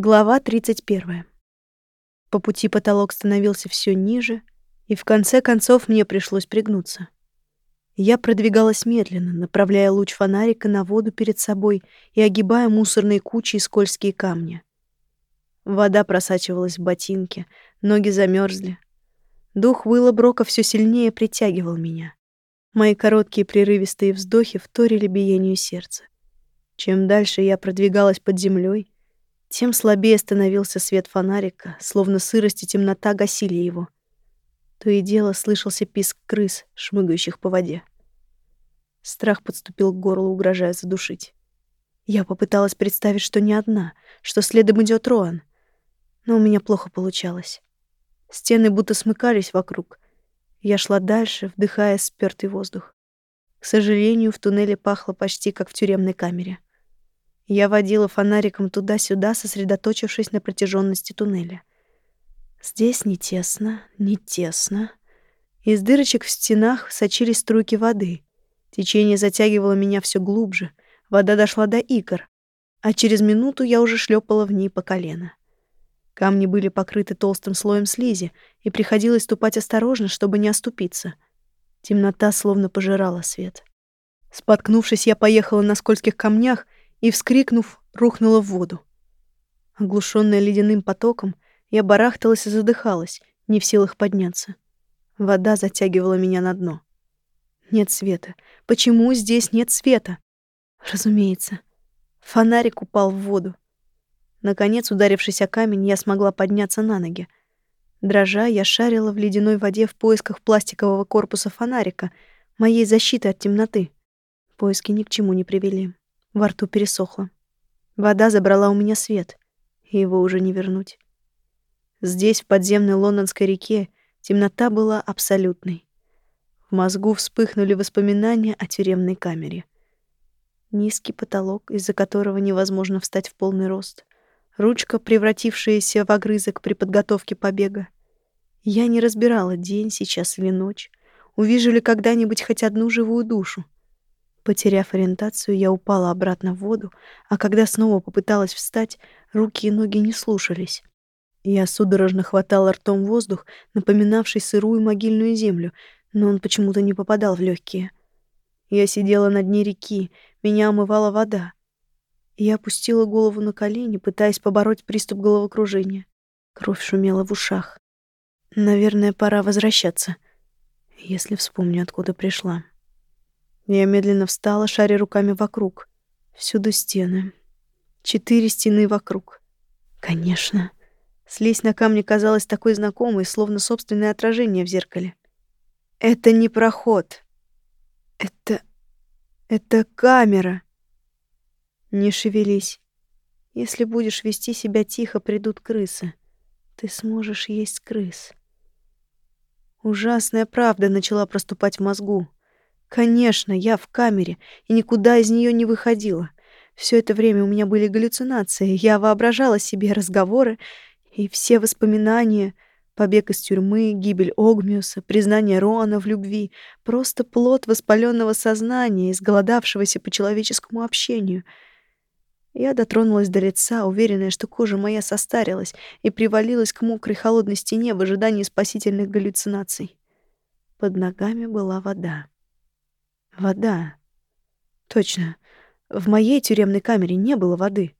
Глава 31. По пути потолок становился все ниже, и в конце концов мне пришлось пригнуться. Я продвигалась медленно, направляя луч фонарика на воду перед собой и огибая мусорные кучи и скользкие камни. Вода просачивалась в ботинки, ноги замерзли. Дух Уилла Брока все сильнее притягивал меня. Мои короткие прерывистые вздохи вторили биению сердца. Чем дальше я продвигалась под землей, тем слабее становился свет фонарика, словно сырость и темнота гасили его. То и дело слышался писк крыс, шмыгающих по воде. Страх подступил к горлу, угрожая задушить. Я попыталась представить, что не одна, что следом идет Роан. Но у меня плохо получалось. Стены будто смыкались вокруг. Я шла дальше, вдыхая спёртый воздух. К сожалению, в туннеле пахло почти как в тюремной камере. Я водила фонариком туда-сюда, сосредоточившись на протяженности туннеля. Здесь не тесно, не тесно. Из дырочек в стенах сочились струйки воды. Течение затягивало меня все глубже. Вода дошла до икр, а через минуту я уже шлепала в ней по колено. Камни были покрыты толстым слоем слизи, и приходилось ступать осторожно, чтобы не оступиться. Темнота словно пожирала свет. Споткнувшись, я поехала на скользких камнях — и, вскрикнув, рухнула в воду. Оглушенная ледяным потоком, я барахталась и задыхалась, не в силах подняться. Вода затягивала меня на дно. Нет света. Почему здесь нет света? Разумеется. Фонарик упал в воду. Наконец, ударившись о камень, я смогла подняться на ноги. Дрожа, я шарила в ледяной воде в поисках пластикового корпуса фонарика, моей защиты от темноты. Поиски ни к чему не привели. Во рту пересохло. Вода забрала у меня свет, и его уже не вернуть. Здесь, в подземной лондонской реке, темнота была абсолютной. В мозгу вспыхнули воспоминания о тюремной камере. Низкий потолок, из-за которого невозможно встать в полный рост. Ручка, превратившаяся в огрызок при подготовке побега. Я не разбирала, день сейчас или ночь. Увижу ли когда-нибудь хоть одну живую душу. Потеряв ориентацию, я упала обратно в воду, а когда снова попыталась встать, руки и ноги не слушались. Я судорожно хватала ртом воздух, напоминавший сырую могильную землю, но он почему-то не попадал в легкие. Я сидела на дне реки, меня омывала вода. Я опустила голову на колени, пытаясь побороть приступ головокружения. Кровь шумела в ушах. Наверное, пора возвращаться, если вспомню, откуда пришла. Я медленно встала, шаря руками вокруг. Всюду стены. Четыре стены вокруг. Конечно. Слизь на камне казалась такой знакомой, словно собственное отражение в зеркале. Это не проход. Это... это камера. Не шевелись. Если будешь вести себя тихо, придут крысы. Ты сможешь есть крыс. Ужасная правда начала проступать в мозгу. Конечно, я в камере и никуда из нее не выходила. Все это время у меня были галлюцинации. Я воображала себе разговоры и все воспоминания, побег из тюрьмы, гибель Огмиуса, признание Роана в любви, просто плод воспаленного сознания, изголодавшегося по человеческому общению. Я дотронулась до лица, уверенная, что кожа моя состарилась и привалилась к мокрой холодной стене в ожидании спасительных галлюцинаций. Под ногами была вода. Вода. Точно. В моей тюремной камере не было воды.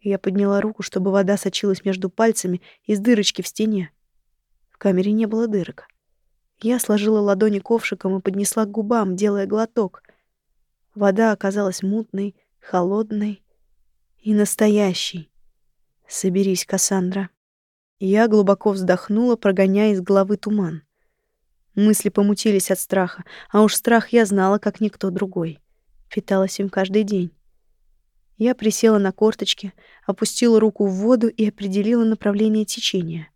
Я подняла руку, чтобы вода сочилась между пальцами из дырочки в стене. В камере не было дырок. Я сложила ладони ковшиком и поднесла к губам, делая глоток. Вода оказалась мутной, холодной и настоящей. Соберись, Кассандра. Я глубоко вздохнула, прогоняя из головы туман. Мысли помутились от страха, а уж страх я знала, как никто другой. Питалась им каждый день. Я присела на корточки, опустила руку в воду и определила направление течения.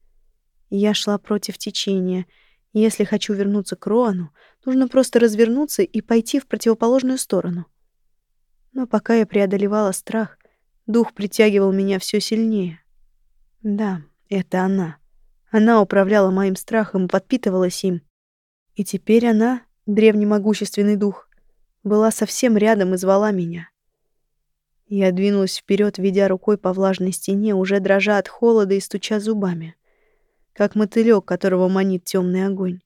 Я шла против течения. Если хочу вернуться к Роану, нужно просто развернуться и пойти в противоположную сторону. Но пока я преодолевала страх, дух притягивал меня все сильнее. Да, это она. Она управляла моим страхом подпитывалась им. И теперь она, древний могущественный дух, была совсем рядом и звала меня. Я двинулась вперед, ведя рукой по влажной стене, уже дрожа от холода и стуча зубами, как мотылек, которого манит темный огонь.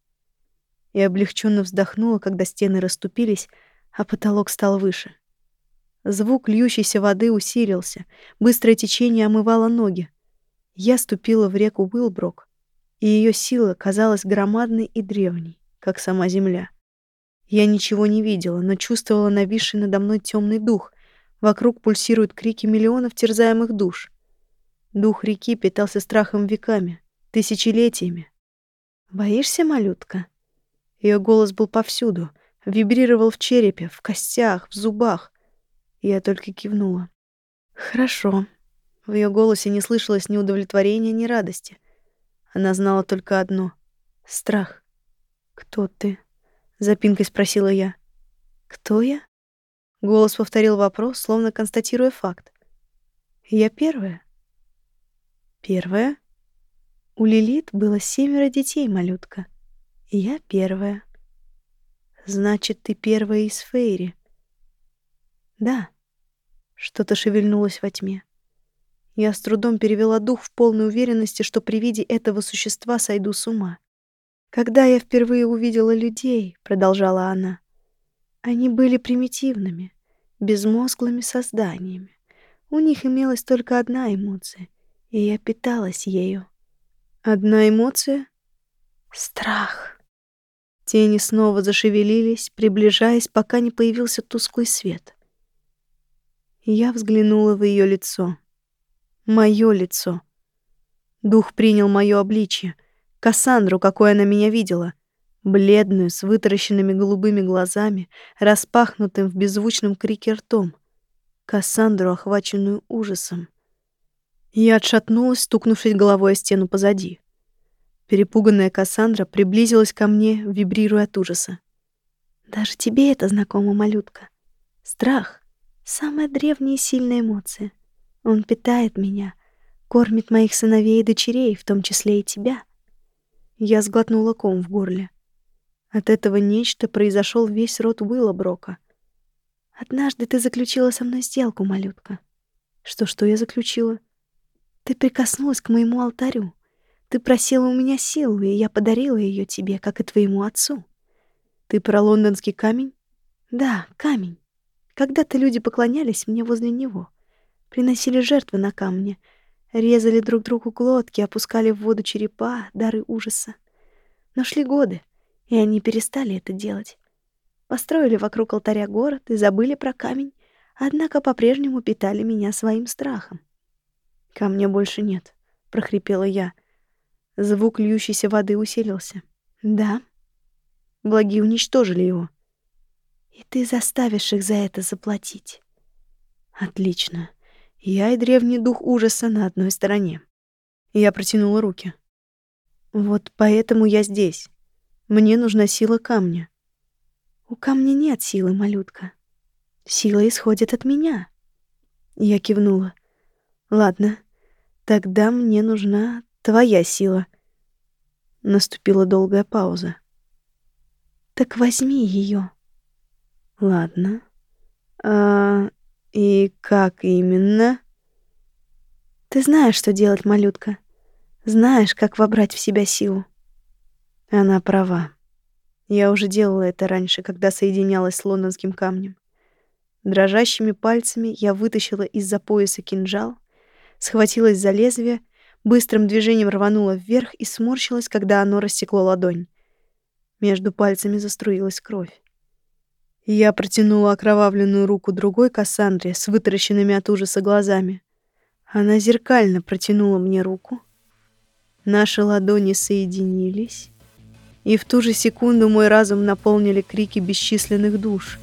И облегченно вздохнула, когда стены расступились, а потолок стал выше. Звук льющейся воды усилился, быстрое течение омывало ноги. Я ступила в реку Уилброк, и ее сила казалась громадной и древней, как сама земля. Я ничего не видела, но чувствовала нависший надо мной темный дух, Вокруг пульсируют крики миллионов терзаемых душ. Дух реки питался страхом веками, тысячелетиями. «Боишься, малютка?» Ее голос был повсюду, вибрировал в черепе, в костях, в зубах. Я только кивнула. «Хорошо». В ее голосе не слышалось ни удовлетворения, ни радости. Она знала только одно — страх. «Кто ты?» — запинкой спросила я. «Кто я?» Голос повторил вопрос, словно констатируя факт. «Я первая?» «Первая?» У Лилит было семеро детей, малютка. Я первая. Значит, ты первая из Фейри. Да. Что-то шевельнулось во тьме. Я с трудом перевела дух в полной уверенности, что при виде этого существа сойду с ума. Когда я впервые увидела людей, продолжала она, они были примитивными, безмозглыми созданиями. У них имелась только одна эмоция, и я питалась ею. Одна эмоция — страх. Тени снова зашевелились, приближаясь, пока не появился тусклый свет. Я взглянула в ее лицо. Мое лицо. Дух принял мое обличье. Кассандру, какой она меня видела — бледную, с вытаращенными голубыми глазами, распахнутым в беззвучном крике ртом. Кассандру, охваченную ужасом. Я отшатнулась, стукнувшись головой о стену позади. Перепуганная Кассандра приблизилась ко мне, вибрируя от ужаса. «Даже тебе это знакомо, малютка. Страх — самая древняя и сильная эмоция. Он питает меня, кормит моих сыновей и дочерей, в том числе и тебя». Я сглотнула ком в горле. От этого нечто произошел весь род Уиллоброка. «Однажды ты заключила со мной сделку, малютка». «Что, что я заключила?» «Ты прикоснулась к моему алтарю. Ты просила у меня силу, и я подарила ее тебе, как и твоему отцу». «Ты про лондонский камень?» «Да, камень. Когда-то люди поклонялись мне возле него, приносили жертвы на камне, резали друг другу глотки, опускали в воду черепа, дары ужаса. Но шли годы, и они перестали это делать. Построили вокруг алтаря город и забыли про камень, однако по-прежнему питали меня своим страхом. «Камня больше нет», — прохрипела я. Звук льющейся воды усилился. «Да». Благи уничтожили его. «И ты заставишь их за это заплатить». «Отлично. Я и древний дух ужаса на одной стороне». Я протянула руки. «Вот поэтому я здесь. Мне нужна сила камня. У камня нет силы, малютка. Сила исходит от меня. Я кивнула. Ладно, тогда мне нужна твоя сила. Наступила долгая пауза. Так возьми ее. Ладно. А и как именно? Ты знаешь, что делать, малютка. Знаешь, как вобрать в себя силу. Она права. Я уже делала это раньше, когда соединялась с лондонским камнем. Дрожащими пальцами я вытащила из-за пояса кинжал, схватилась за лезвие, быстрым движением рванула вверх и сморщилась, когда оно рассекло ладонь. Между пальцами заструилась кровь. Я протянула окровавленную руку другой Кассандре с вытаращенными от ужаса глазами. Она зеркально протянула мне руку. Наши ладони соединились, и в ту же секунду мой разум наполнили крики бесчисленных душ.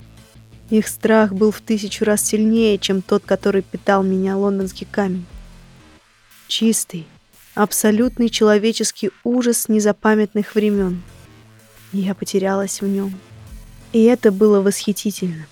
Их страх был в тысячу раз сильнее, чем тот, который питал меня лондонский камень. Чистый, абсолютный человеческий ужас незапамятных времен. Я потерялась в нем. И это было восхитительно.